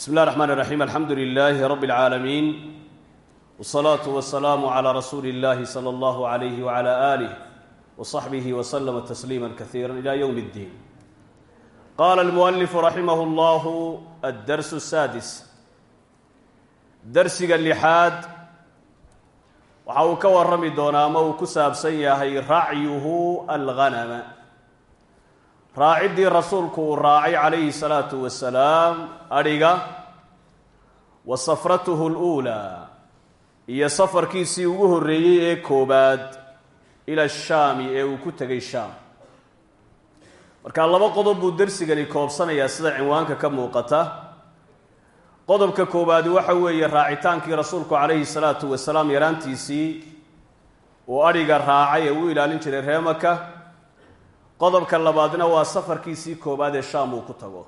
bismi اllah الرحman الرaxيim alxamdu لilh rb العaalamiin wالصlaaة وaلsalaam عlى rasuuli اllahi slى اllah عlyh وعlى آlih وصaxbih وslma تsliima kaثيirا ilى ywm الdin qala اlmuأlif raximah اllah addars الsadis darsiga lixaad waxa uu ka warrami doonaa ama uu ku saabsan yahay racyuhu alghanama raaciddii rasuulku uu raacay calayhi salaatu wasalaam adhiga wa safratuhu luulaa iyo safarkiisii ugu horreeyey ee koobaad ila shaami ee uu ku tegay shaam. Marka laba qodob buu darsigani koobsanayaa sida cinwaanka ka muuqata. Qodobka koowaadi waxa weeye raacitaankii rasuulku calayhi salaatu wasalaam yaraantiisii uu adhiga raacay ee uu ilaalin jiray ree maka qodobka labaadna waa safarkiisii koowaad ee shaam uu ku tago.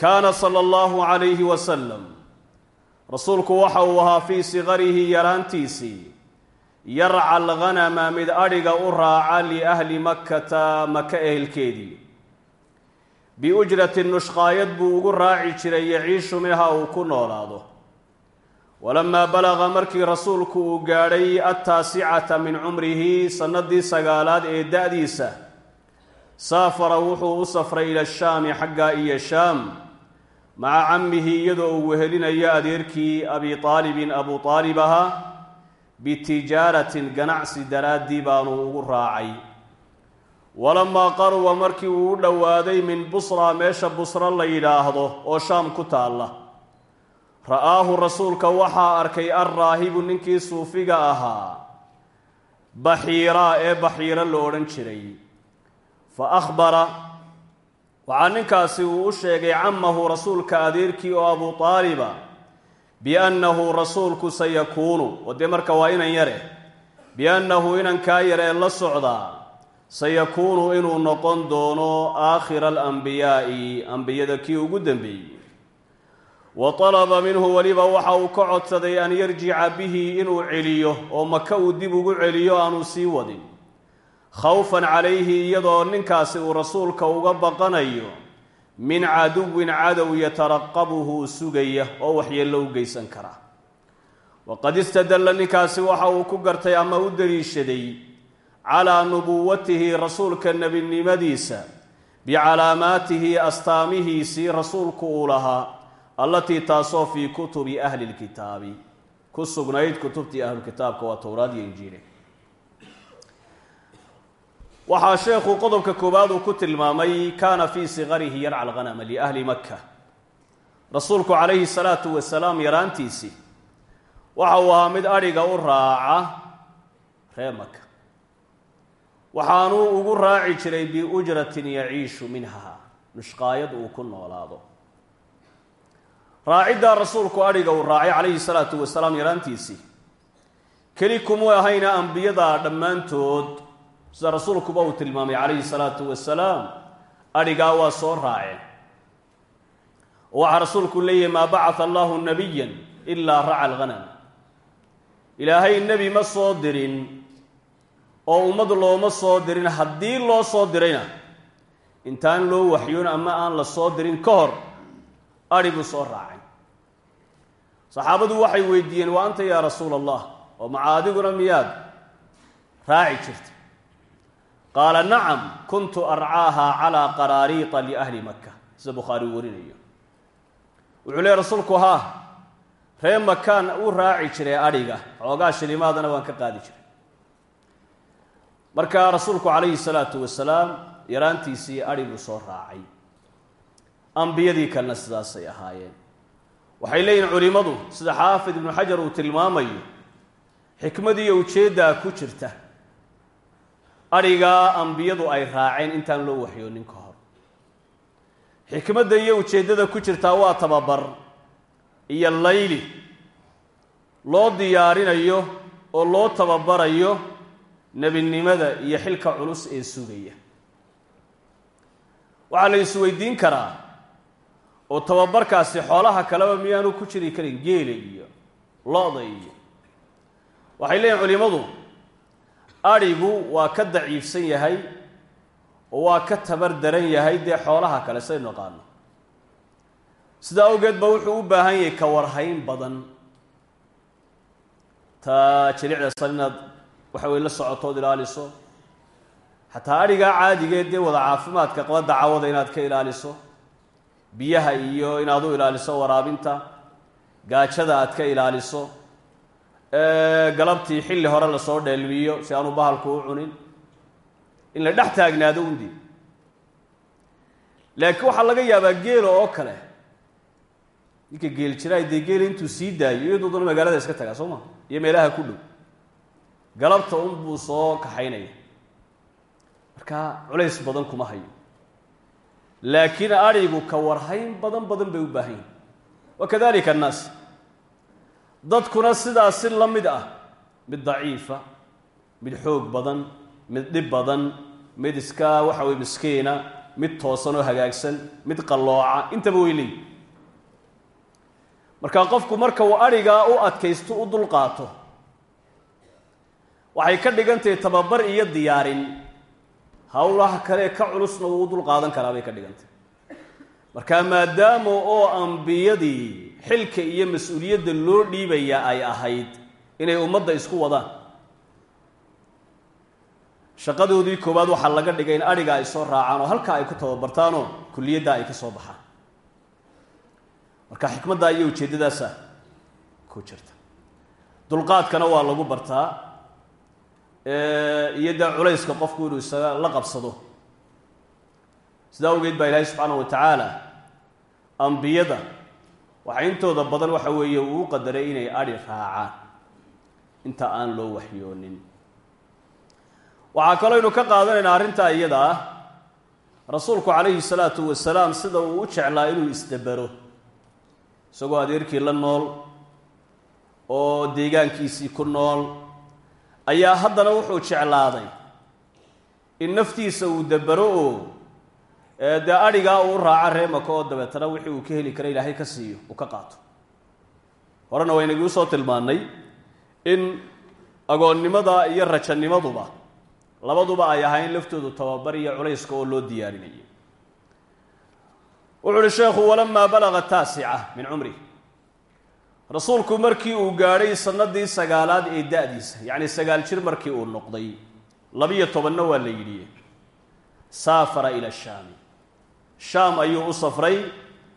Kaana sala allahu calayhi wasalam rasuulku waxa uu ahaa fii sikarihi yaraantiisii yarca alghanama mid adhiga u raaca liahli makkata maka ehelkeedii. Biujrati nushqaayad buu ugu raaci jiray yaciishu minha uu ku noolaado walamaa balaqa markii rasuulku uu gaadhay attaasicata min cumrihi sannadii sagaalaad ee da-diisa saafara wuxuu u safray ila shaami xaggaa iyo shaam maca cammihi iyadoo uu wehelinayo adeerkii abi aalibin abu aalib ahaa bitijaaratin ganacsi daraaddii baanu ugu raacay walamaa qaruba markii uu u dhowaaday min busra meesha busro la yidhaahdo oo shaam ku taalla ra'aahu rasuulka waxaa arkay alraahibu ninkii suufiga ahaa. Baxiiraa ee baxiiro la odhan jiray. Fa akhbara waxaa ninkaasi uu u sheegay camahu rasuulka adeerkii oo abu taaliba biannahu rasuulku sayakuunu. Oo marka waa inan yare. Biannahu inankaa yar ee la socdaa sayakuunu inuu noqon doono aakhira alambiyaa'i ambiyada kii ugu dambeeyey wa talaba minhu weliba waxa uu ka codsaday an yarjica bihi inuu celiyo oo maka uu dib ugu celiyo aanu sii wadin. Khawfan calayhi iyadoo ninkaasi uu rasuulka uga baqanayo min caduwin cadow yataraqabuhu sugaya oo waxyeello u geysan kara. Waqad istadalla ninkaasi waxa uu ku gartay ama u daliishaday calaa nubuwatihi rasuulka nebinimadiisa bicalaamaatihi astaamihiisii rasuulku uu lahaa allatii taasoo fii kutubi ahli lkitaabi ku sugnayd kutubtii ahlukitaabka waa towraad iyo injiile waxaa sheekhu qodobka koowaad uu ku tilmaamay kaana fii sikarihi yarca alghanama liahli makka. Rasuulku calayhi salaatu wasalaam yaraantiisii waxa uu ahaa mid adhiga u raaca ree maka waxaanuu ugu raaci jiray biujratin yaciishu minha nushqaayad uu ku noolaado raaciddaa rasuulku adhiga uu raacay calayhi salaatu wasalaam yaraantiisii keli kumuu ahayna ambiyada dhammaantood. Sida rasuulkuba uu tilmaamay calayhi salaatu wasalaam adhigaa waa soo raaceen oo waxaa rasuulku leeyahy maa bacata allahu nabiyan ilaa raca alghanam. Ilaahay nebi ma soo dirin oo ummad looma soo dirin haddii loo soo dirayna. Intaan loo waxyoon ama aan la soo dirin ka hor adhi buu soo raacay saxaabadu waxay weydiiyeen waa anta yaa rasuula allah oo maca adiguna miyaad? Raaci jirta qaala nacam kuntu arcaaha calaa qaraariita liahli maka sida bukhaari warinayo. Wuxuu leey rasuulku haa ree makaan u raaci jiray adhiga xoogaa shilimaadana waan ka qaadi jiray. Marka rasuulku calayhi salaatu wasalaam yaraantiisii adhi buu soo raacay. Ambiyadii kalena sidaasay ahaayeen waxay leeyihiin culimmadu sida xaafid ibnu xajar uu tilmaamayo xikmadiiyo ujeeddaa ku jirta. Adhigaa ambiyadu ay raaceen intaan loo waxyoonin ka hor. Xikmadda iyo ujeeddada ku jirtaa waa tababar iyo layli. Loo diyaarinayo oo loo tababarayo nebinimada iyo xilka culus ee sugaya. Waxaa la isweydiin karaa oo tababarkaasi xoolaha kaleba miyaanu ku jiri karin geela iyo lo-da iyo. Waxay leeyihiin culimmadu adhigu waa ka daciifsan yahay oo waa ka tabar daran yahay dee xoolaha kale saynu naqaano sidaa awgeed ba wuxuu u baahan yahay ka warhayn badan. Taa jilicda san inaad waxa weye la socotood ilaaliso. Xataa adhigaa caadigeed dee wada caafimaadka qaba dacawada inaad ka ilaaliso biyaha iyo inaad u ilaaliso waraabinta. Gaajada aad ka ilaaliso. Galabtii xilli hore la soo dheelmiyo si aanu bahalku u cunin. In la dhex taagnaado undi laakiin waxaa laga yaabaa geela oo kale. Ninka geel jiraay dee geela intuu sii daayo iyadooduna magaalada iska tagaa soo ma? Iyo meelaha ku dhow. Galabta unbuu soo kaxaynaya. Marka culays badan kuma hayo laakiin adhigu ka warhayn badan badan bay u baahan yihiin wa kadalika annaas. Dadkuna sidaas si la mid ah mid daciifa mid xoog badan mid dhib badan mid iska waxa weye miskiina mid toosan oo hagaagsan mid qallooca intaba way leeyihiin marka qofku marka uu adhigaa u adkaysto u dulqaato waxay ka dhigantahay tababar iyo diyaarin howlaha kale ka culusna wuu u dulqaadan karaa bay ka dhigantahy marka maadaama oo ambiyadii xilka iyo mas'uuliyadda loo dhiibaya ay ahayd inay ummadda isku wadaan. Shaqadoodii koowaad waxaa laga dhigay in adhiga ay soo raacaan oo halkaa ay ku tababartaanoo kulliyadda ay ka soo baxaan. Marka xikmadda iyo ujeeddadaasa ku jirta. Dulqaadkana waa lagu bartaa iyo dee culayska qofku inuu isaga la qabsado. Sidaa awgeed baa ilaahay subxaanahu wa tacaala ambiyada waxa intooda badan waxa weeye uu qadaray inay adhi raacaan. Inta aan loo waxyoonin. Waxaa kaloo aynu ka qaadanaynaa arrintaa iyada ah. Rasuulku calayhi salaatu wasalaam sida uu u jeclaa inuu isdabero. Isagoo adeerkii la nool oo deegaankiisii ku nool ayaa haddana wuxuu jeclaaday in naftiisa uu dabero oo dee adhigaa uu raaco reemaka oo dabeetana wixii uu ka heli kara ilaahay ka siiyo uu ka qaato. Horena waynaguu soo tilmaannay in agoonnimada iyo rajanimaduba labaduba ay ahayn laftoodu tababar iyo culayska oo loo diyaarinayo wuxu uhi sheekhu walamaa balaga taasica min cumrih rasuulku markii uu gaadhay sanadii sagaalaad ee da-diisa yacni sagaal jir markii uu noqday labiyo tobanna waa la yidhi saafara ila shaami. Shaam ayuu u safray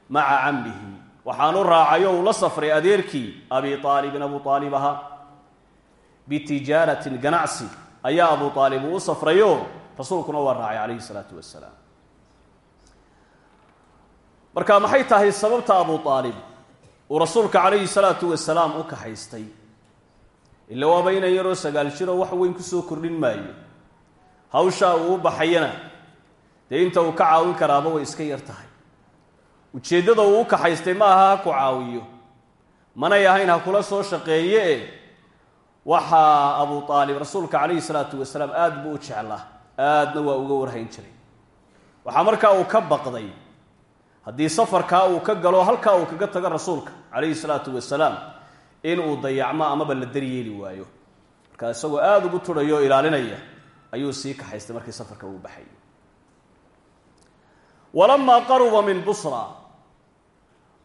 maca cammihi. Waxaanu raacay oo uu la safray adeerkii abi aalibin abu aalib ahaa. Bitijaaratin ganacsi ayaa abu aalib uu u safrayo rasuulkuna waa raacay calayhi salaatu wasalaam marka maxay tahay sababta abu aalib uu rasuulka calayhi salaatu wasalaam u kaxaystay. ila waaba inan yaroo sagaal jiroo wax weyn ku soo kordhin maayo. hawshaa uu u baxayana dee inta uu ka caawin karaaba way iska yar tahay. ujeeddada uu u kaxaystay ma aha ha ku caawiyo. manay ahayn ha kula soo shaqeeye e waxaa abu aalib rasuulka calayhi salaatu wasalaam aad buu u jeclaa aadna waa uga warhayn jiray. waxaa markaa uu ka baqday haddii safarkaa uu ka galo halkaa uu kaga tago rasuulka calayhi salaatu wasalaam in uu dayacmo amaba la daryeeli waayo. Markaa isagoo aada ugu turhaya oo ilaalinaya ayuu sii kaxaystay markii safarka uu baxay. Walamaa qaruba min busra.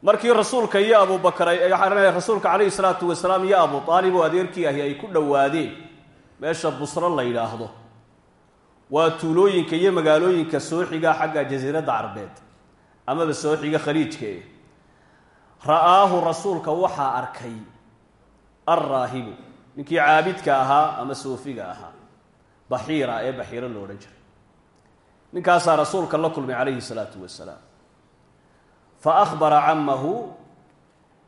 Markii rasuulka iyo abubakar rasuulka calayhi salaatu wasalaam iyo abu aalib oo adeerkii ahi ay ku dhowaadeen meesha busro la yidhaahdo. Waa tuulooyinka iyo magaalooyinka soo xiga xagga jasiiradda carbeed amaba soo xiga khaliijka e ra'aahu rasuulka waxaa arkay alraahibu ninkii caabidka ahaa ama soofiga ahaa baxiira ee baxiiro lo odhan jiray. Ninkaasaa rasuulka la kulmay calayhi salaatu wasalaam. Fa akhbara camahu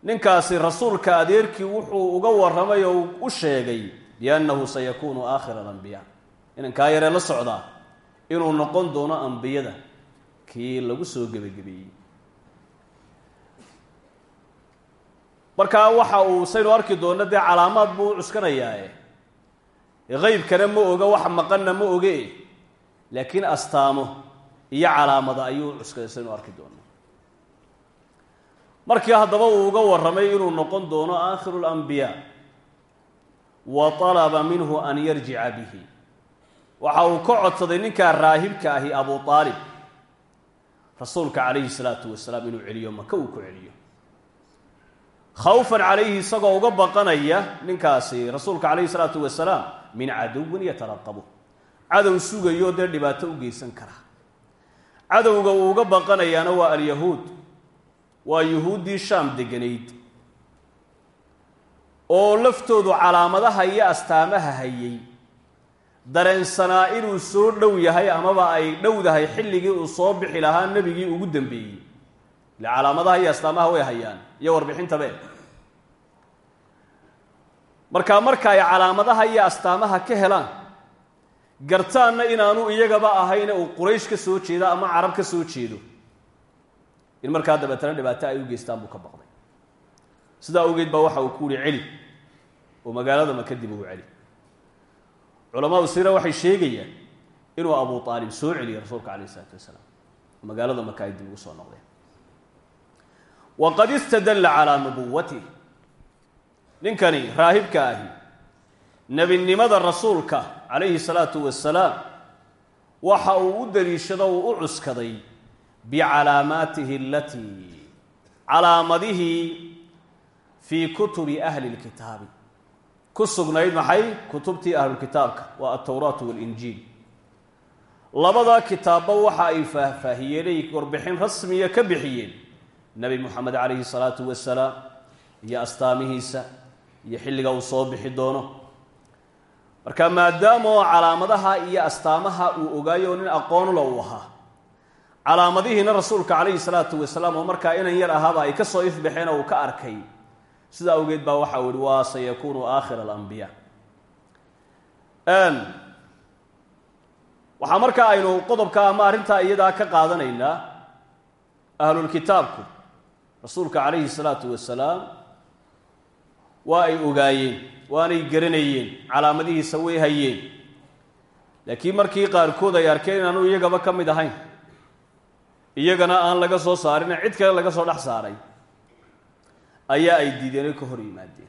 ninkaasi rasuulka adeerkii wuxuu uga warramay oo u sheegay biannahu sayakuunu aakhira alambiyaa inankaa yaree la socdaa inuu noqon doono ambiyada kii lagu soo gebagabeeyey markaa waxa uu saynu arki doonno dee calaamaad buu u cuskanayaae qeybkana ma oga wax maqanna ma oge laakiin astaamo iyo calaamada ayuu u cuskaday saynu arki doonno. Markii haddaba uu uga warramay inuu noqon doono aakhiru lambiyaa wa talaba minhu an yarjica bihi. Waxa uu ka codsaday ninkaa raahibka ahi abu aalib rasuulka calayhi salaatu wasalaam inuu celiyo maka uu ku celiyo. Khawfan calayhi isagoo uga baqanaya ninkaasi rasuulka calayhi salaatu wasalaam min caduwin yataraqabu cadow sugayo dee dhibaato u geysan kara. Cadowga uu uga baqanayaana waa alyahuud. Waa yuhuuddii shaam deganayd. Oo laftoodu calaamadaha iyo astaamaha hayay dareensanaa inuu soo dhow yahay amaba ay dhowdahay xilligii uu soo bixi lahaa nebigii ugu dambeeyey. Ile calaamadaha iyo astaamaha way hayaan iyo warbixintabe markaa marka ay calaamadaha iyo astaamaha ka helaan gartaanna inaanu iyagaba ahayne uu quraysh ka soo jeedo ama carab ka soo jeedo in markaa dabeetana dhibaato ay u geystaan buu ka baqday. Sidaa awgeed baa waxa uu ku yihi celi. Oo magaalada maka dib uu celi culamaau sira waxay sheegayaan inuu abu aalib soo celiyey rasuulka calayh isalaatu wasalaam. Magaalada maka ay dib ugu soo noqdeen. Waqad istadalla calaa nubuwatih ninkani raahibka ahi nebinimada rasuulka calayhi salaatu wasalaam waxa uu u daliishado uu u cuskaday bicalaamaatihi alatii calaamadihii fii kutubi ahli lkitaabi ku sugnayd maxay? Kutubtii ahlulkitaabka waa altowraatu walinjiil. Labadaa kitaabba waxa ay faahfaahiyeen ay warbixin rasmiya ka bixiyeen. Nebi moxamed calayhi salaatu wasalaam iyo astaamihiisa iyo xilliga uu soo bixi doono. Marka maadaama oo calaamadaha iyo astaamaha uu ogaayo oo nin aqoonula uu ahaa calaamadihiina rasuulka calayhi salaatu wasalaam oo markaa inan yar ahaaba ay ka soo ifbaxeen oo uu ka arkay sidaa awgeed baa waxa ihi waa sayakuunu aakhir alambiyaa waxaa markaa aynu qodobka ama arrintaa iyadaa ka qaadanaynaa ahlulkitaabku rasuulka calayhi salaatu wasalaam waa ay ogaayeen waanay garanayeen calaamadihiisa way hayeen. Laakiin markii qaarkood ay arkeen inaanu iyagaba ka mid ahayn iyagana aan laga soo saarin cid kale laga soo dhex saaray ayaa ay diideen ka hor yimaadeen.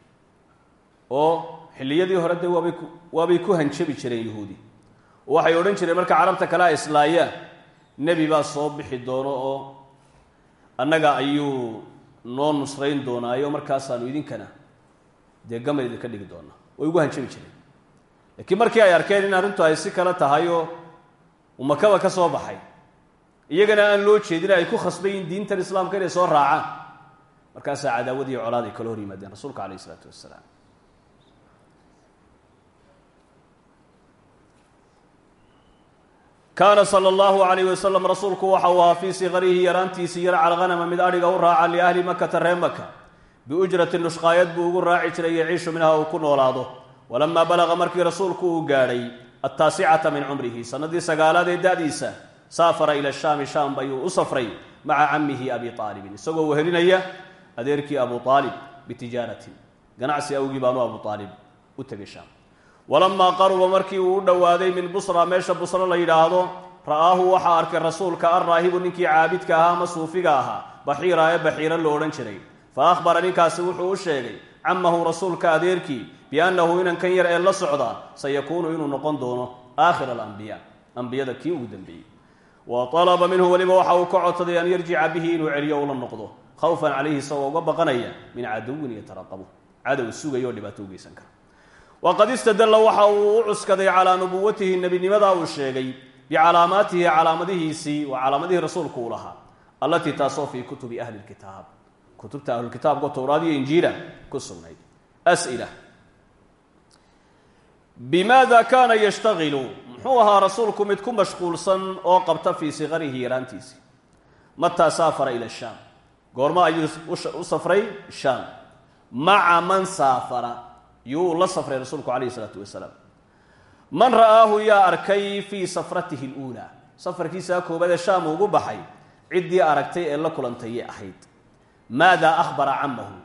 Oo xilliyadii hore dee waabay waabay ku hanjabi jireen yahuudi oo waxay odhan jireen marka carabta kale a islaayaan nebi baa soo bixi doono oo annaga ayuu noo nusrayn doonaayo markaasaanu idinkana dee gamad idinka dhigi doonaa way ugu hanjabi jireen. Laakiin markii ay arkeen in arrintu ay si kale tahay oo umakaba ka soo baxay iyagana aan loo jeedin ay ku khasbayin diintan islaamka inay soo raacaan markaasaa cadaawadii colaad ay kala hor yimaadeen rasuulka calayh isalaatu wasalaam kaana sala allahu calayh wasalam rasuulku waxa uu ahaa fii sikarihi yaraantiisii yarcal hanama mid adhiga u raaca liahli makata ree maka biujrati nushqaayad buu ugu raaci jiray yaciishu minha uu ku noolaado. Walamaa balaqa markii rasuulku uu gaadhay attaasicata min cumrihi sanadii sagaalaad ee da-diisa saafara ila shaami shaam ayuu u safray maca camihi abi aalibin isagoo wehelinaya adeerkii abu aalib bitijaaratin ganacsi awgii baanu abu aalib u tegay shaam. Walamaa qaruba markii uu u dhowaaday min busra meesha busra la yidhaahdo ra'aahu waxaa arkay rasuulka alraahibu ninkii caabidka ahaa ama suufiga ahaa baxiira ee baxiira lo odhan jiray. Fa akhbara ninkaasi wuxuu u sheegay camahu rasuulka adeerkii biannahu inankan yar ee la socda sayakuunu inuu noqon doono aakhir alambiya ambiyada kii ugu dambeeyey. Wa alaba minhu weliba waxa uu ka codsaday an yarjica bihi inuu celiyo ula noqdo khawfan calayhi isagoo uga baqanaya min caduwin yataraqabu cadow sugayo oo dhibaato u geysan kara waqad istadalla waxa uu u cuskaday calaa nubuwatihi nebinimadaa uu sheegay bicalaamaatihi calaamadihiisii waa calaamadihii rasuulku uu lahaa allatii taasoo fii kutubi ahli lkitaab kutubta ahlulkitaabka towraad iyo injiila ku sugnayd as'ila bimaada kaana yashtagilu muxuu ahaa rasuulku mid ku mashquulsan oo qabta fii sikarihi yaraantiisi mataa saafara ila shaam goormo ayuu u safray shaam. Maca man saafara yuu la safray rasuulku calayhi isalaatu wasalaam. Man ra'aahu yaa arkay fii safratihi luulaa safarkiisaa koobaad ee shaam ugu baxay ciddii aragtay ee la kulantayay ahayd. Maadaa akhbara camahu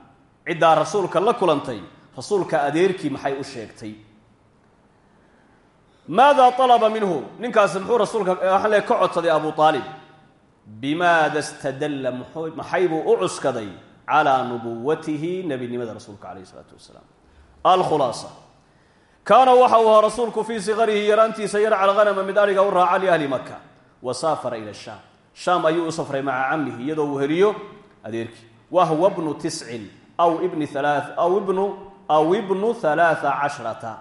ciddaa rasuulka la kulantay rasuulka adeerkii maxay u sheegtay? Maada alaba minhu? Ninkaasi muxuu rasuulka le ka codsaday abu aalib bimaada stadalla maxay buu u cuskaday calaa nubuwatihi nebinimada rasuulka calayh isalaatu wasalaam alkhulaasa kaana waxa uu ahaa rasuulku fii sikarihi yaraantiisa yarcal hanama mid ariga u raaca liahli maka wa saafara ila shaam shaam ayuu u safray maca camihi iyadoo uu heliyo adeerkii wahwa bnu tiscin aw ibni halaa aw ibnu aw ibnu halaaa cashrata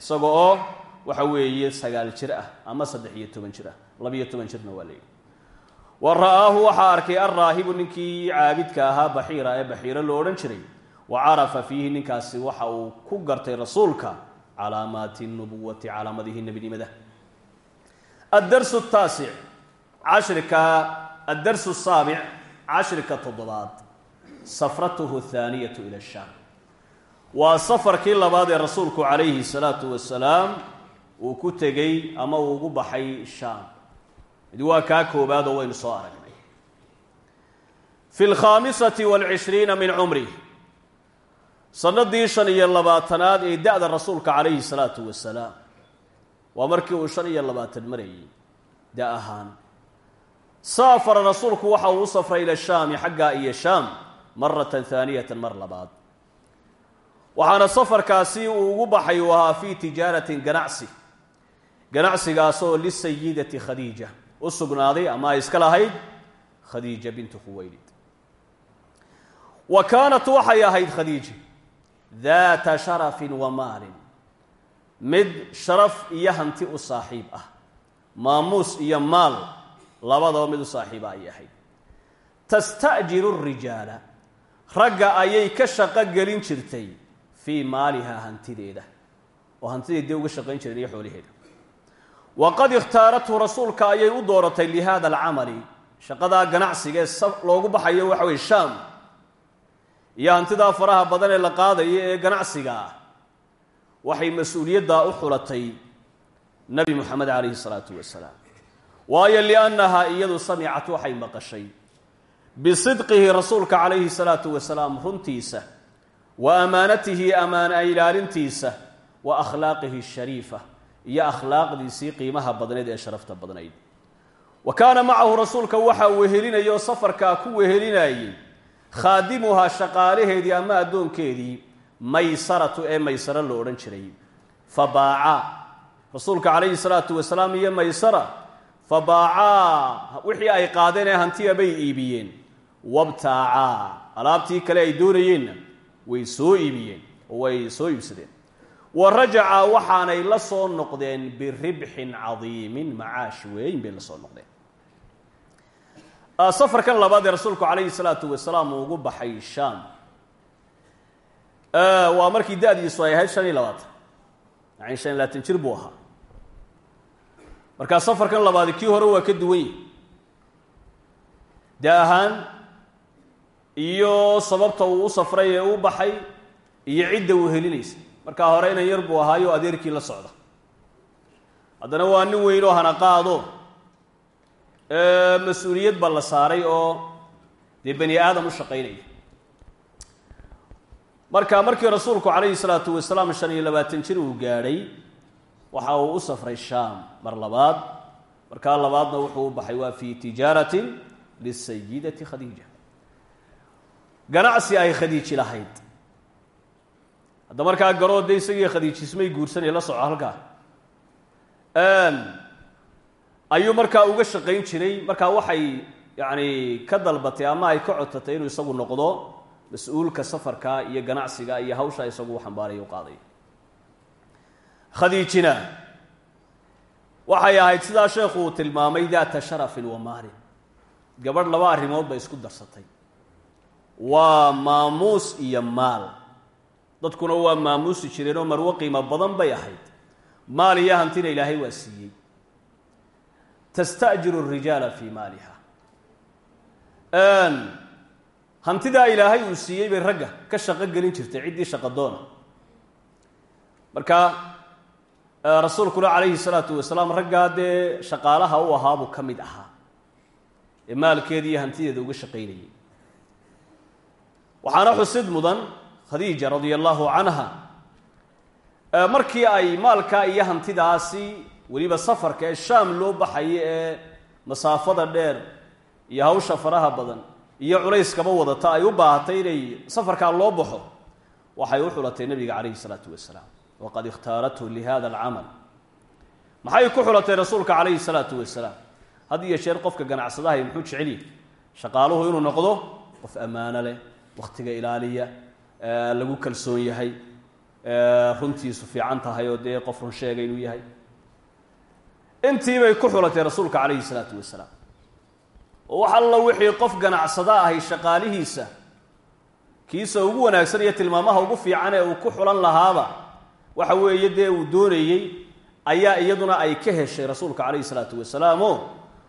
isaga oo waxa weeye sagaal jir ah ama saddex iyo toban jir ah labiyo toban jirna waa leeyihi wa ra'aahu waxaa arkay alraahibu ninkii caabidka ahaa baxiira ee baxiiro loo odhan jiray. Wa carafa fiihi ninkaasi waxa uu ku gartay rasuulka calaamaati nubuwati calaamadihii nebinimada. Addarsu taasic cashrika addarsu saabic cashrika toddobaad. Safratuhu thaaniyatu ila shaam. Waa safarkii labaad ee rasuulku calayhi salaatu wasalaam uu ku tegey ama uu ugu baxay shaam mid waa kaa koobaad oo waynu soo aragnay fi lkhaamisati waalcishriina min cumrih sanadii shan iyo labaatanaad ee da-da rasuulka calayhi salaatu wasalaam waa markii uu shan iyo labaatan marayay da ahaan. Saafara rasuulku waxa uu u safray ila shaami xaggaa iyo shaam maratan haaniyatan mar labaad. Waxaana safarkaasi uu ugu baxay uu ahaa fii tijaaratin ganacsi. Ganacsigaasoo lisayidati khadiija u sugnaaday ama ay iska lahayd khadiija bintu khuwaylid. Wa kaanat waxay ahayd khadiija daata sharafin wa maalin. Mid sharaf iyo hanti u saaxiib ah maamuus iyo maal labadaba mid u saaxiiba ayay ahayd. Tasta'jiru rijaala ragga ayay ka shaqo gelin jirtay fii maalihaa hantideeda. Oo hantideed dee uga shaqayn jireen iyo xoolaheeda waqad ikhtaarathu rasuulka ayay u dooratay lihada alcamali shaqadaa ganacsiga ee loogu baxayo waxa weye shaam iyo hantidaa faraha badan ee la qaadayo ee ganacsiga ah waxay mas'uuliyaddaa u xulatay nabi moxamed calayhi salaatu wasalaam waayo liannahaa iyadu samicat waxay maqashay bisidqihi rasuulka calayhi salaatu wasalaam runtiisa wa amaanatihi amaana ilaalintiisa wa akhlaaqihi ashariifa iyo akhlaaqdiisii qiimaha badneed ee sharafta badnayd. Wa kaana macahu rasuulka waxa wehelinaya oo safarkaa ku wehelinayay khaadimuhaa shaqaalaheedii ama addoonkeedii maysaratu ee maysaro lo odhan jiray. Fa rasuulka calayhi salaatu wasalaam iyo maysara fa wixii ay qaadeen ee hantiya bay iibiyeen. Wabtaacaa alaabtii kale ay doonayeenna way soo iibiyeen oo way soo iibsadeen wa rajaca waxaanay la soo noqdeen biribxin cadiimin macaash weyn bay la soo noqdeen. Safarkan labaad ee rasuulku calayhi salaatu wasalaam uu ugu baxay shaam. Waa markii da-diisu ay ahayd shan iyo labaatan yani shan iyo labaatan jir buu ahaa. Markaa safarkan labaadi kii hore waa ka duwan yahi da ahaan iyo sababta uu u safray ee u baxay iyo cidda uu helinaysa markaa hore inan yar buu ahaayo adeerkii la socda haddana waa nin weyn oo hana qaado. Mas'uuliyad ba la saaray oo dee bani aadam u shaqaynaya marka markii rasuulku calayhi salaatu wasalaam shan iyo labaatan jir uu gaadhay waxa uu u safray shaam mar labaad. Markaa labaadna wuxuu u baxay waa fi tijaaratin lisayidati khadiija. Ganacsi ay khadiiji lahayd hadda markaa garoo isagii khadiijismay guursanaya la soco halkaa. Ayuu markaa uga shaqayn jiray. Markaa waxay yacni ka dalbatay ama ay ka cotatay inuu isagu noqdo mas'uulka safarka iyo ganacsiga iyo hawsha isagu u xambaaraya u qaaday. Khadiijina waxay ahayd sidaa sheekhu uu tilmaamay daata sharafin wa maalin. Gabadh laba arrimood bay isku darsatay. Waa maamuus iyo maal dadkuna waa maamuusi jireen oo marwo qiimo badan bay ahayd. Maal iyo hantina ilaahay waa siiyey. Tasta'jiru rijaala fii maaliha. Hantidaa ilaahay uu siiyey bay ragga ka shaqo gelin jirtay ciddii shaqadoona marka rasuulkuna calayhi salaatu wasalaam raggaa dee shaqaalaha u ahaabuu ka mid ahaa. Ee maalkeeda hantideeda uga shaqaynayay. Waxaana xusid mudan khadiija radia allahu canha markii ay maalkaa iyo hantidaasi weliba safarka ee shaam loo baxayo ee masaafada dheer iyo hawsha faraha badan iyo culayskaba wadata ay u baahatay inay safarkaa loo baxo waxay u xulatay nabiga calayhi salaatu wasalaam. Waqad ikhtaarathu lihada alcamal. Maxay ku xulatay rasuulka calayhi salaatu wasalaam? Had iyo jeer qofka ganacsadahay muxuu jecel yahay? Shaqaaluhu inuu noqdo qof ammaano leh wakhtiga ilaaliya lagu kalsoon yahay. Runtiisu fiican tahay oo dee qof run sheega inuu yahay. Intiibay ku xulatay rasuulka calayhi salaatu wasalaam. Oo wax alla wixii qof ganacsada ahay shaqaalihiisa kiisa ugu wanaagsan iyo tilmaamaha ugu fiican ee uu ku xulan lahaaba waxa weeye dee uu doonayey ayaa iyaduna ay ka heshay rasuulka calayhi salaatu wasalaam oo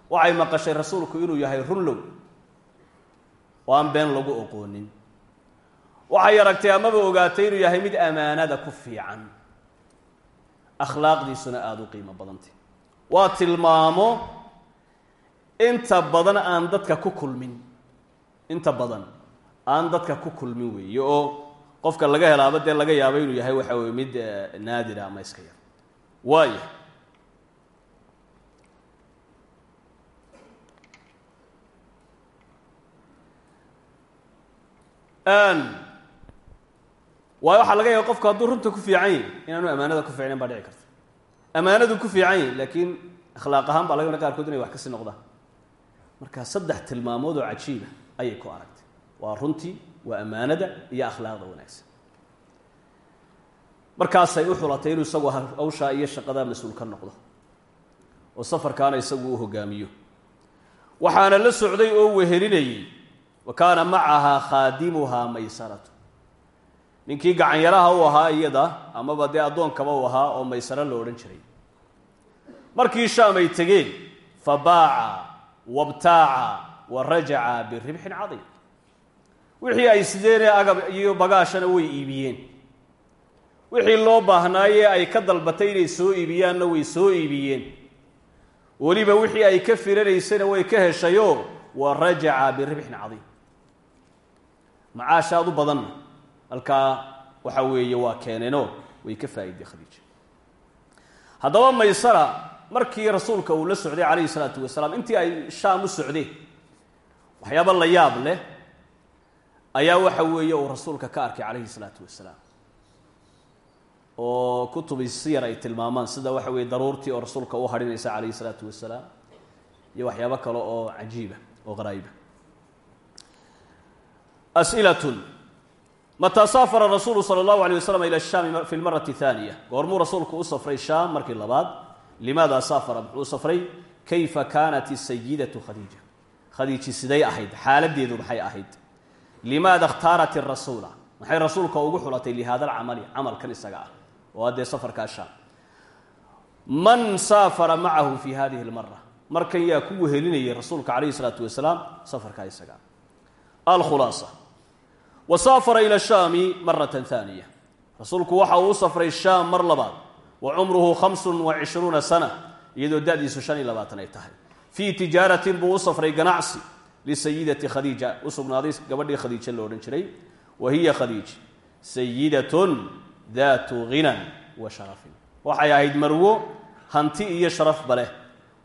waxay maqashay rasuulku inuu yahay runlow oo aan been lagu oqoonin waxay aragtay amaba ogaatay inuu yahay mid amaanada ku fiican. Akhlaaqdiisuna aada u qiimo badantay. Waa tilmaamo inta badan aan dadka ku kulmin. Inta badan aan dadka ku kulmin weeye oo qofka laga helaaba dee laga yaabo inuu yahay waxa weye mid naadira ama iska yar. Waaya waayo waxaa laga yaaba qofku hadduu runta ku fiican yahy inaanu amaanada ku fiicnayn baa dhici karta. Amaanadu ku fiican yahy laakiin akhlaaq ahaan baa laga yana qaarkood inay wax ka sii noqdaan. Marka saddex tilmaamood oo cajiiba ayay ku aragtay. Waa runtii waa ammaanada iyo akhlaaqda wanaagsan. Markaasay u xulatay inuu isagu hawshaa iyo shaqadaa mas'uul ka noqdo. Oo safarkaana isagu u hogaamiyo. Waxaana la socday oo wehelinayey wa kaana macahaa khaadimuhaa maysaratu ninkii gacanyaraha u ahaa iyada amaba dee addoonkaba u ahaa oo maysaro la odhan jiray. Markii shaam ay tegeen fa baaca wabtaaca wa rajaca biribxin cadiim wixii ay sideenee agab iyo bagaashana way iibiyeen. Wixii loo baahnaayee ay ka dalbatay inay soo iibiyaanna way soo iibiyeen. Weliba wixii ay ka filanaysana way ka heshayoo wa rajaca biribxin cadiim macaash aad u badanna halkaa waxa weeye waa keeneenoo way ka faa'iidey khadiija. Haddaba maysara markii rasuulka uu la socday calayhi salaatu wasalaam intii ay shaam u socdeen waxyaaba la yaab leh ayaa waxa weeye uu rasuulka ka arkay calayhi salaatu wasalaam. Oo kutubi siyar ay tilmaamaan sida waxa weeye daruurtii oo rasuulka u hadhinaysa calayhi salaatu wasalaam iyo waxyaabo kale oo cajiiba oo qaraa'iba as'ilatun mataa saafara rasuulu sala allahu alay wasalam ila shaami fi lmarati haaniya goormuu rasuulku u safray shaam markii labaad. Limaada saafara muxuu safray? Kayfa kaanat isayidatu khadiija? Khadiiji siday ahayd xaaladeedu maxay ahayd? Limaada ikhtaarat irasuula maxay rasuulka ugu xulatay lihada alcamali camalkan isaga ah? Oo haddee safarkaa shaam. Man saafara macahu fi hadihi lmara markan yaa ku wehelinayay rasuulka calayhi salaatu wasalaam safarkaa isaga. Ah alkhulaasa wa saafara ila shaami maratan haaniya rasuulku waxa uu u safray shaam mar labaad wa cumruhu khamsun wa cishruuna sana iyadoo da-diisu shan iyo labaatan ay tahay fii tijaaratin buu u safray ganacsi lisayidati khadiija u sugnaaday gabadhii khadiija lo odhan jiray wa hiya khadiij sayidatun daatu ghinan wa sharafin waxay ahayd marwo hanti iyo sharafba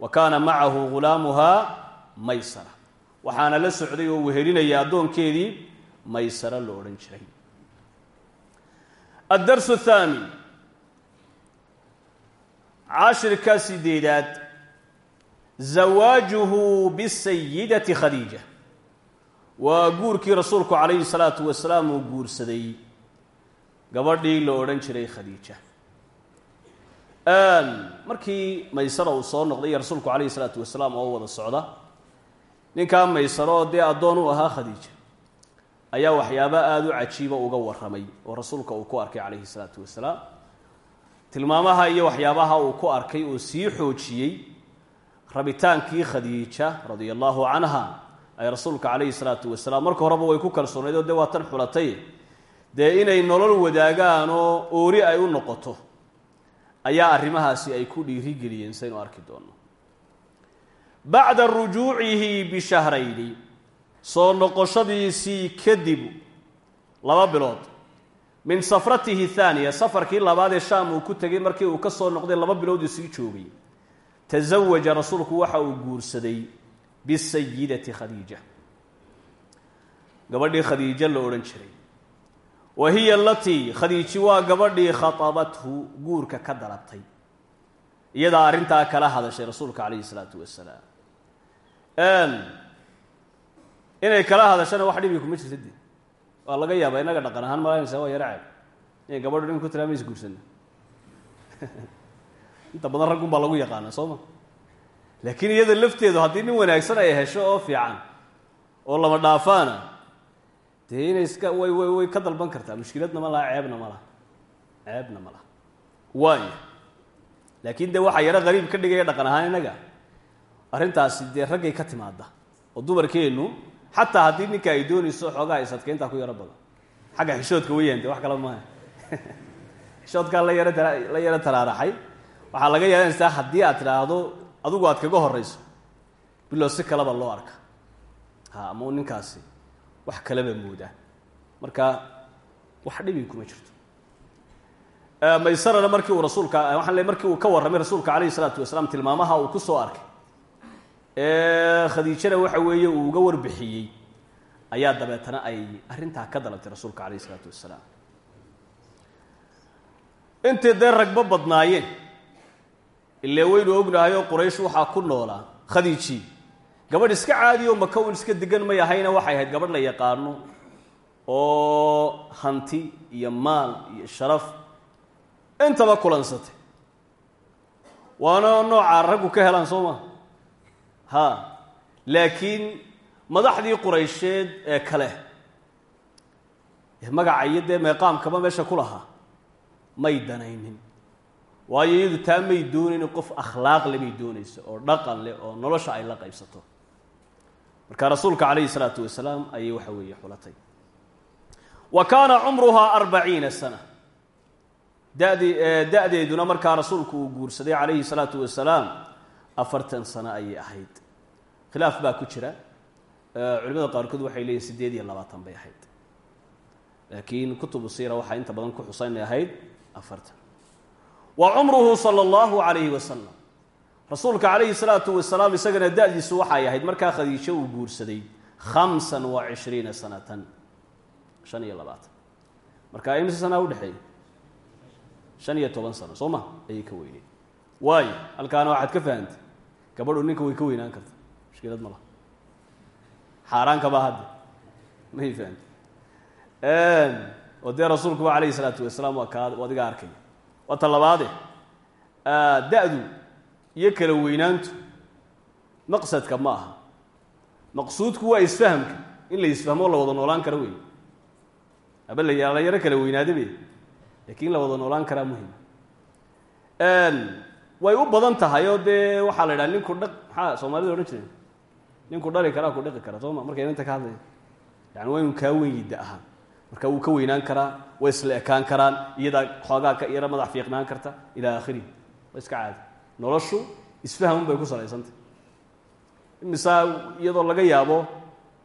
wa kaana macahu ghulaamuhaa maysara waxaana la socday oo wehelinaya addoonkeedii maysaro lo odhan jiray addarsu athaamin cashirka sideedaad zawaajuhu bisayidati khadiija waa guurkii rasuulku calayhi salaatu wasalaam uu guursaday gabadhii la odhan jiray khadiija markii maysara uu soo noqday iyo rasuulku calayhi salaatu wasalaam oo wada socda ninkaa maysaro oo dee addoon u ahaa khadiija ayaa waxyaaba aada u cajiiba uga warramay oo rasuulka uu ku arkay calayhi salaatu wasalaam. Tilmaamaha iyo waxyaabaha uu ku arkay oo sii xoojiyey rabitaankii khadiija radia allahu canha ay rasuulka calayhi salaatu wasalaam marka horeba way ku kalsoonayd oo dee waa tan xulatay. Dee inay nolol wadaagaan oo oori ay u noqoto ayaa arrimahaasi ay ku dhiirigeliyeen saynu arki doonno. Bacda rujuucihi bishahrayni soo noqoshadiisii kadib laba bilood. Min safratihi thaaniya safarkii labaad ee shaam uu ku tegay markii uu ka soo noqday laba bilood uu sii joogay. Tasawaja rasuulku waxa uu guursaday bisayidati khadiija. Gabadhii khadiijo la odhan jiray. Wa hiya alatii khadiiji waa gabadhii khatabathu guurka ka dalabtay. Iyadaa arrintaa kala hadashay rasuulka calayhi salaatu wasalaam inay kala hadashana wax dhibi kuma jirta waa laga yaaba inaga dhaqan ahaan malaynaysa waa yaro ceeb inay gabadhu nin ku tiraa mays guursana inta badan raggun baa lagu yaqaana soo laakiin iyada lafteedu haddii nin wanaagsan ay hesho oo fiican oo lama dhaafaana dee inay iska way way way ka dalban kartaa. Mushkiladna ma laha ceebna ma laha. Ceebna ma laha. Waaya laakiin dee waxaa yaro qariib ka dhigaya dhaqan ahaan innaga arrintaasi dee raggay ka timaada oo dumarkeennu xataa haddii ninka ay doonayso xoogaa isadkeyntaa ku yaro badan. Xagga xishoodka weeyaan de wax kale maaha xishoodkaa la yaro la yaro taraaraxay. Waxaa laga yeelanaysaa haddii aad tidhaahdo adigu aad kaga horrayso bilow si kaleba loo arka. Ha ama u ninkaasi wax kaleba moodaa. Marka wax dhibi kuma jirto. Maysarana markii uu rasuulka waxaan le markii uu ka warramay rasuulka calayhi isalaatu wasalaam tilmaamaha uu ku soo arkay ee khadiijana waxa weeye uu uga warbixiyey ayaa dabeetana ay arrintaa ka dalabtay rasuulka calayhi isalaatu wasalaam intay dee ragba badnaayeen ile waynu ognahay oo quraysh waxaa ku noolaa khadiiji gabadh iska caadi oo maka un iska degan may ahayna waxay ahayd gabadh la yaqaano oo hanti iyo maal iyo sharaf intaba kulansatay. Waana noocaa raggu ka helaan soo maa ha. Laakiin madaxdii quraysheed ee kale magaca iyo dee meeqaamkaba meesha ku lahaa may danaynin. Waayo iyadu taa may doonayn qof akhlaaq le bay doonayso oo dhaqan leh oo nolosha ay la qaybsato. Marka rasuulka calayhi salaatu wasalaam ayay waxa weeye xulatay. Wa kaana cumruhaa arbaciina sana. Dadi da-deeduna markaa rasuulku uu guursaday calayhi salaatu wasalaam afartan sano ayay ahayd. Khilaaf baa ku jira. Culimada qaarkood waxay leeyihiin siddeed iyo labaatan bay ahayd. Laakiin kutubu siira waxaa inta badan ku xusa inay ahayd afartan. Wa cumruhu sala allahu calayhi wasalam rasuulka calayhi salaatu wasalaam isagana da-diisu waxay ahayd markaa khadiijo uu guursaday khamsan wa cishriina sanatan. Shan iyo labaatan. Marka imise sanaa udhexeeya shan iyo toban sano soo ma? Ayay ka weyneed waayo halkaana waxaad ka fahantay gabadhu ninka way ka weynaan karta. Mushkilad ma laha. Xaaraankabaa hadde may fahantay oo dee calayhi salaatu wasalaam waa kaa adiga arkay. Waa ta labaade da-du iyo kala weynaantu maqsadka ma aha. Maqsuudku waa isfahamka. In la isfahmo la wada noolaan karo wey aba la yaro kala weynaadabe laakiin la wada noolaan karaa muhiim way u badan tahay oo dee waxaa la idhaha ninku dhaq. Maxaa soomaalida odhan jireen? Ninku dhali karaa ku dhaqi kara soo ma markay inanta ka hadlaya yani waa inu kaa weyn yidda ahaan. Marka wuu ka weynaan karaa way isla ekaan karaan iyadaa xoogaa ka yaro madax fiiqnaan karta ilaa akhirihi waa iska caadi. Noloshu isfahamun bay ku salaysantay imisaa iyadoo laga yaabo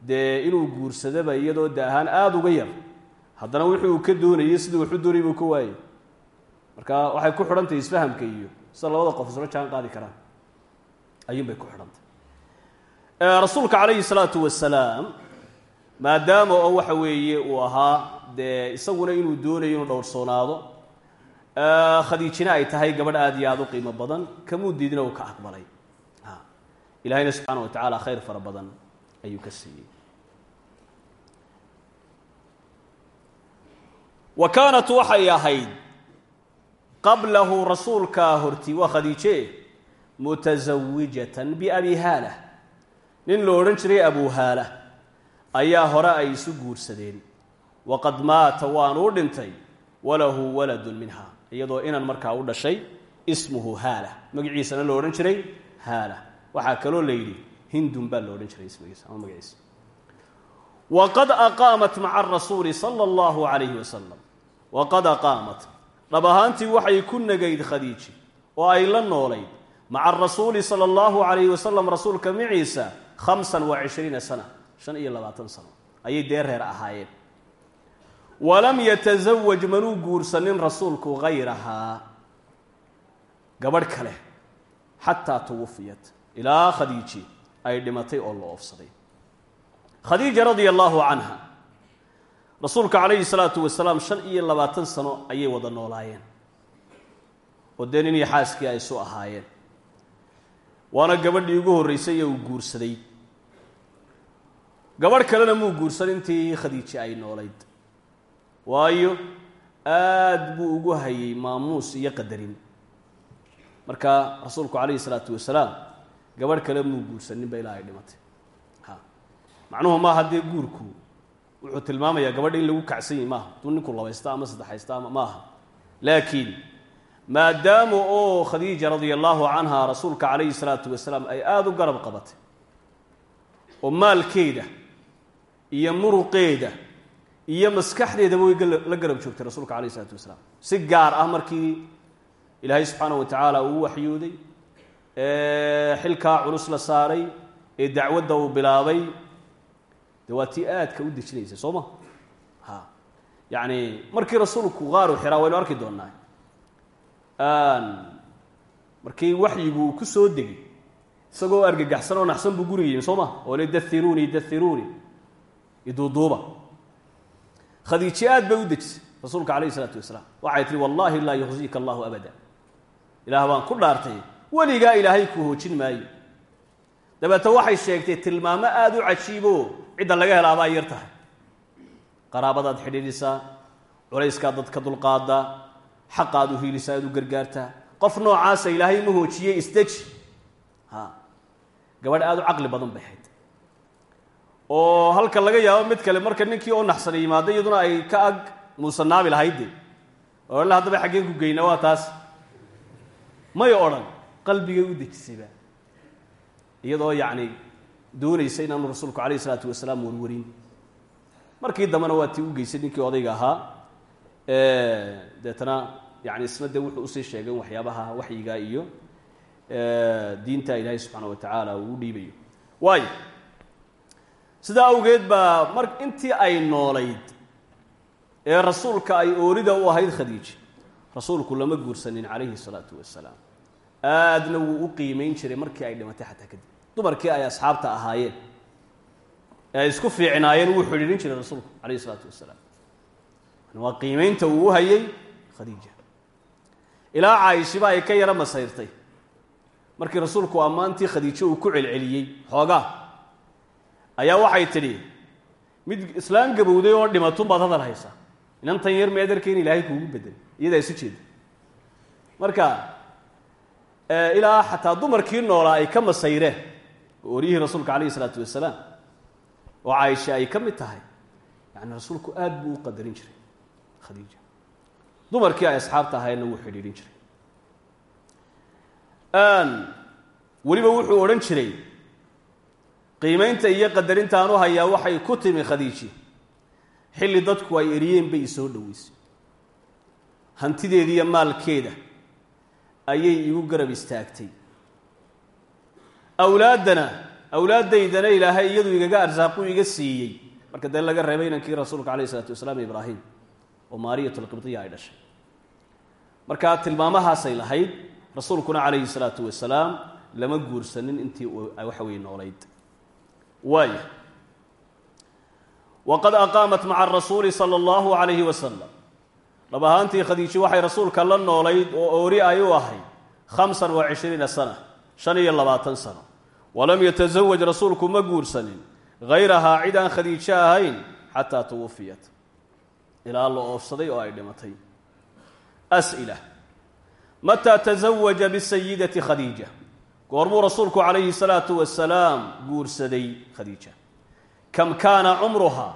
dee inuu guursadaba iyadoo da ahaan aada uga yar haddana wuxuu ka doonayay siduu waxu doonayay buu ka waayay marka waxay ku xidhantahy isfahamka iyo sida labada qof isla jaan qaadi karaan. Ayuun bay ku xidhantay. Rasuulka calayhi salaatu wasalaam maadaama oo waxa weeye uu ahaa dee isaguna inuu doonayo inuu dhowrsoonaado khadiijina ay tahay gabadh aada iyo aada u qiimo badan kamuu diidina uu ka aqbalay. Ilahayna subxaana wa tacaala khayr fara badan ayuu ka siiyey. Wa kaanat waxay ahayd qablahu rasuulkaa horti waa khadiije mutasawijatan biabi haala. Nin la odhan jiray abu haala. Ayaa hore ay isu guursadeen. Waqad maata waanu u dhintay. Walahu waladun minha. Iyadoo inan markaa u dhashay ismuhu haala. Magaciisana la odhan jiray haala. Waxaa kaloo la yidhi hindun baa la odhan jiray ismigiisa. Ama magaciisa waqad dhab ahaantii waxay ku nagayd khadiiji oo ay la noolayd maca arasuuli sala allahu calayhi wasalam rasuulka maciisa khamsan wa cishriina sana shan iyo labaatan sano. Ayay dee reer ahaayeen. Walam yatasawaj manuu guursanin rasuulku hayrahaa gabadh kale xataa tuwufiyat ilaa khadiiji ay dhimatay oo la oofsaday. Khadiija radia allaahu canha rasuulka calayhi salaatu wasalaam shan iyo labaatan sano ayay wada noolaayeen oo dee nin xaaskii ay isu ahaayeen. Waana gabadhii ugu horraysay ee uu guursaday. Gabadh kalena muu guursan intii khadiije ay noolayd. Waayo aad buu ugu hayay maamuus iyo qadarin. Marka rasuulku calayhi salaatu wasalaam gabadh kale muu guursaninba ilaa ay dhimatay. Macnuhu maaha haddee guurku wuxuu tilmaamayaa gabadha in lagu kacsan yahi maaha. Duu ninku labaysta ama saddexaysta ama maaha. Laakiin maadaama oo khadiija radia allaahu canha rasuulka calayhi salaatu wasalaam ay aada u garab qabatay oo maalkeeda iyo muruqeeda iyo maskaxdeedaba way la garab joogtay rasuulka calayhi salaatu wasalaam. Si gaar ah markii ilaahay subxaana wa tacaala uu waxyooday xilkaa culus la saaray ee dacwadda uu bilaabay de waa tii aadka u dejinaysa soo ha. Yacni markii rasuulku qaaru xiraa waynu arki doonnaa markii waxyigu ku soo degay isagoo argagaxsan oo naxsan buu guriga yimi soo ma? Oo le dahiruuni dahiruuni iduuduuba khadiijo aad bay u dejisay rasuulka calayhi isalaatu wasalaam. Waxay tihi wallahi laa yukhzika allahu abada. Ilaah baan ku dhaartay weligaa ilaahay ku hoojin maayo. Dabeete waxay sheegtay tilmaamo aada u cajiibo cidda laga helaabaa yar tahay. Qaraabadaad xidhiidhisaa culayskaa dadka dulqaadaa xaqaad u hiilisaa aad u gargaartaa qof noocaasa ilaahay ma hoojiyey isdeji ha. Gabadh aada u caqli badan bay ahayd. Oo halka laga yaabo mid kale marka ninkii oo naxsana yimaado iyaduna ay ka ag muusanaabi lahaydde oo la haddaba xaggeen ku geyna waa taas. May odhan qalbigay u dejisayba iyadoo yacni doonaysa inaanu rasuulku calayhi isalaatu wasalaam warwarin markii dambena waa tii u geysay ninkii odayga ahaa deetana yani isna dee wuxuu u sii sheegay waxyaabaha waxyiga iyo diinta ilaahay subxaana wa tacaala uu u dhiibayo. Waayo sidaa awgeed baa mar intii ay noolayd ee rasuulka ay oorida u ahayd khadiije rasuulku lama guursanin calayhi salaatu wasalaam. Aadna wuu u qiimayn jiray markii ay dhimatay xataa kadib dumarkii ay asxaabta ahaayeen ee ay isku fiicnaayeen wuu xidhiidhin jiray rasuulku calayhi isalaatu wasalaam waa qiimaynta uu u hayay khadiija. Ilaa caaishiba ay ka yaro masayrtay. Markii rasuulku ammaantii khadiijo uu ku celceliyey xoogaa ayaa waxay tidhi mid islaan gabowday oo dhimatun baad hadal haysaa. Inantan yar meedarka in ilaahay kuugu bedelay iyadaa isu jeeda marka ilaa xataa dumarkii noolaa ay ka masayreen oo oryihii rasuulka calayhi isalaatu wasalaam oo caaisha ay ka mid tahay yani rasuulku aad buu u qadarin jiray khadiija. Dumarkii ay asxaabta ahaydna wuu xidhiidhin jiray. Weliba wuxuu odhan jiray qiimaynta iyo qadarintaan u hayaa waxay ku timi khadiiji. Xilli dadku ay eriyeen bay isoo dhoweysay hantideeda iyo maalkeeda ayay igu garab istaagtay awlaaddana awlaaddaydana ilaahay iyadu igaga arsaaqu iga siiyey. Marka dee laga reebay inankii rasuulka calayh isalaatu wasalaam ibraahim oo maariyat alqibdiya ay dhashay. Marka tilmaamahaasay lahayd rasuulkuna calayhi salaatu wasalaam lama guursanin intii waxa weye noolayd. Waay waqad aqaamat maca arasuuli sala allahu calayhi wasalam dhab ahaantii khadiijo waxay rasuulka la noolayd oo oori ay u ahayd khamsan wa cishriina sana shan iyo labaatan sano walam yatasawaj rasuulku ma guursanin. Hayrahaa cid aan khadiijo ahayn xataa tuwufiyat. Ilaa la oofsaday oo ay dhimatay. As'ila. Mataa tasawaja bisayidati khadiija. Goormuu rasuulku calayhi salaatu wasalaam guursaday khadiija. Kam kaana cumruhaa?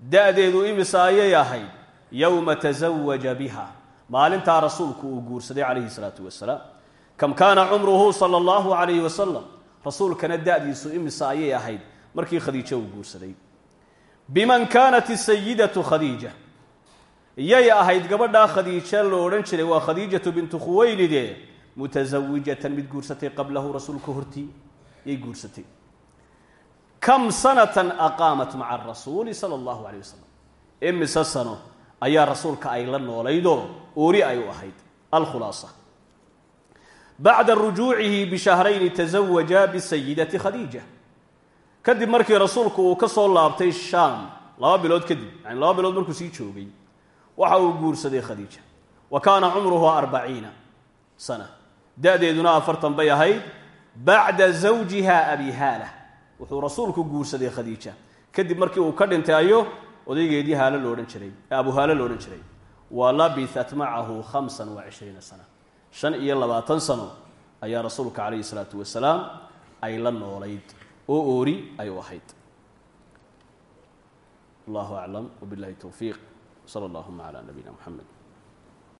Da-deedu imisa ayay ahayd? Yowma tasawaja biha. Maalintaa rasuulku uu guursaday calayhi salaatu wasalaam kam kaana cumruhu sala allahu calayhi wasalam rasuulkana da-diisu imisa ayay ahayd. Markii khadiijo uu guursaday. Biman kaanat isayidatu khadiija. Yay ahayd gabadhaa khadiija la odhan jiray waa khadiijatu bintu khuwaylide mutasawijatan mid guursatay qablahu rasuulka hortii. Yay guursatay. Kam sanatan aqaamat maca arasuuli sala allahu calayh wasalam imise sano ayaa rasuulka ay la noolaydoo oori ay u ahayd. Alkhulaasa bacda rujuucihi bishahrayni tasawaja bisayidati khadiija kadib markii rasuulku uu ka soo laabtay shaam laba bilood kadib yani laba bilood markuu sii joogay waxa uu guursaday khadiija wa kaana cumruhu arbaciina sana. Da-deeduna afartan bay ahayd bacda zawjiha abi haala. Wuxuu rasuulku guursaday khadiija kadib markii uu ka dhintay ayo odaygeedii haalo lo odhan jiray abu haalo lo odhan jiray. Wa labithat macahu khamsan wa sana shan iyo labaatan sano ayaa rasuulka calayhi salaatu wasalaam ay la noolayd oo oori ay u ahayd. Allahu aclam wbillahi towfiiq sala allahuma calaa nabiyina muxamed